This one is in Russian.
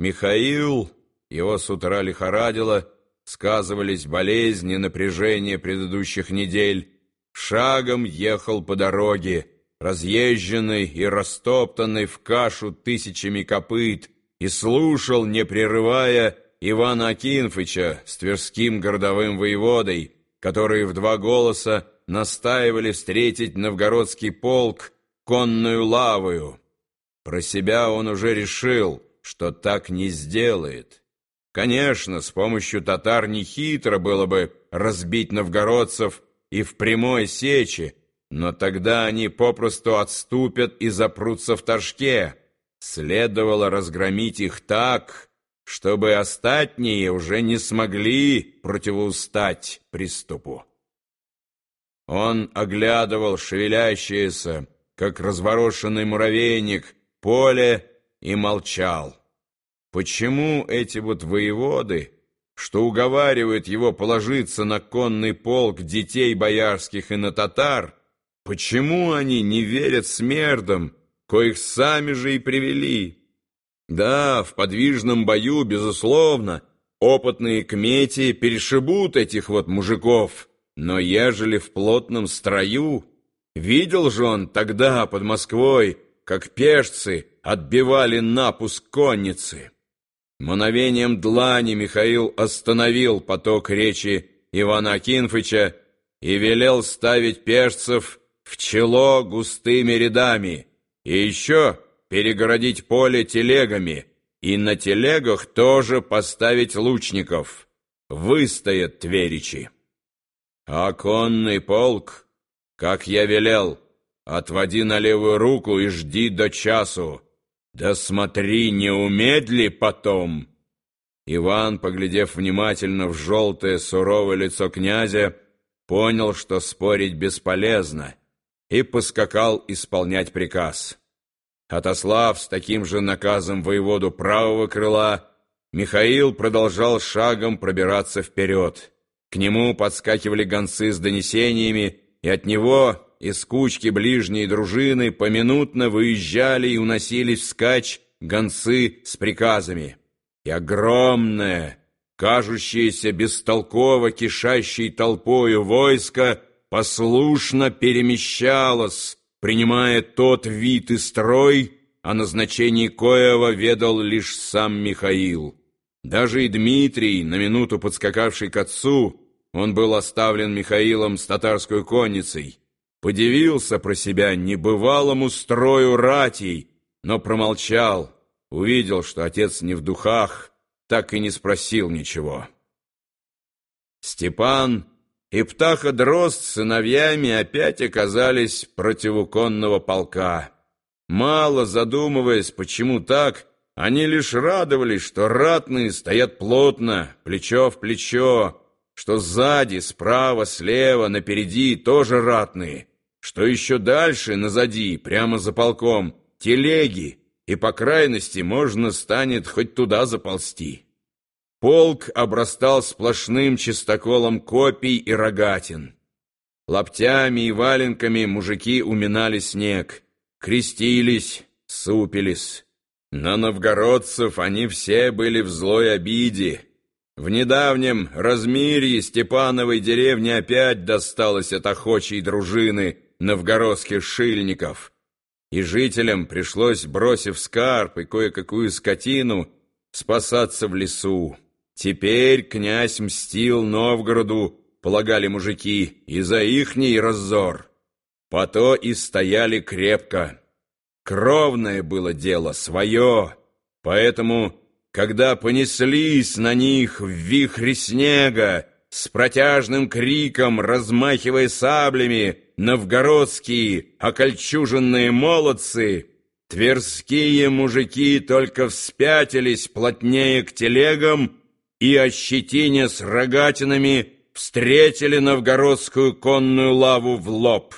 Михаил, его с утра лихорадило, сказывались болезни, напряжение предыдущих недель, шагом ехал по дороге, разъезженный и растоптанный в кашу тысячами копыт, и слушал, не прерывая, Ивана Акинфыча с тверским городовым воеводой, которые в два голоса настаивали встретить новгородский полк конную лавою. Про себя он уже решил, что так не сделает. Конечно, с помощью татар нехитро было бы разбить новгородцев и в прямой сече, но тогда они попросту отступят и запрутся в Торжке. Следовало разгромить их так, чтобы остатние уже не смогли противоустать приступу. Он оглядывал шевелящееся, как разворошенный муравейник, поле и молчал. Почему эти вот воеводы, что уговаривают его положиться на конный полк детей боярских и на татар, почему они не верят смердам, коих сами же и привели? Да, в подвижном бою, безусловно, опытные кмети перешибут этих вот мужиков, но ежели в плотном строю, видел же он тогда под Москвой, как пешцы отбивали напуск конницы. Мановением длани Михаил остановил поток речи Ивана Акинфыча и велел ставить пешцев в чело густыми рядами, и еще перегородить поле телегами и на телегах тоже поставить лучников. Выстоят тверичи. А конный полк, как я велел, отводи на левую руку и жди до часу. Да смотри, не умедли потом. Иван, поглядев внимательно в желтое суровое лицо князя, понял, что спорить бесполезно, и поскакал исполнять приказ. Отослав с таким же наказом воеводу правого крыла, Михаил продолжал шагом пробираться вперед. К нему подскакивали гонцы с донесениями, и от него из кучки ближней дружины поминутно выезжали и уносились вскачь гонцы с приказами. И огромное, кажущееся бестолково кишащей толпою войско послушно перемещалось, принимая тот вид и строй, о назначении коего ведал лишь сам Михаил. Даже и Дмитрий, на минуту подскакавший к отцу, он был оставлен Михаилом с татарской конницей, подивился про себя небывалому строю ратей, но промолчал, увидел, что отец не в духах, так и не спросил ничего. Степан и птаха Дрозд сыновьями опять оказались противоконного полка. Мало задумываясь, почему так, они лишь радовались, что ратные стоят плотно, плечо в плечо, что сзади, справа, слева, напереди тоже ратные, что еще дальше, назади, прямо за полком, телеги, и по крайности можно станет хоть туда заползти. Полк обрастал сплошным чистоколом копий и рогатин. Лоптями и валенками мужики уминали снег, крестились, супились. На новгородцев они все были в злой обиде. В недавнем размирье Степановой деревне опять досталось от охочей дружины новгородских шильников. И жителям пришлось, бросив скарб и кое-какую скотину, спасаться в лесу. Теперь князь мстил Новгороду, полагали мужики, и за ихний разор. По то и стояли крепко. Кровное было дело, свое. Поэтому, когда понеслись на них в вихре снега, с протяжным криком, размахивая саблями, новгородские окольчуженные молодцы, тверские мужики только вспятились плотнее к телегам, и, ощетине с рогатинами, встретили новгородскую конную лаву в лоб.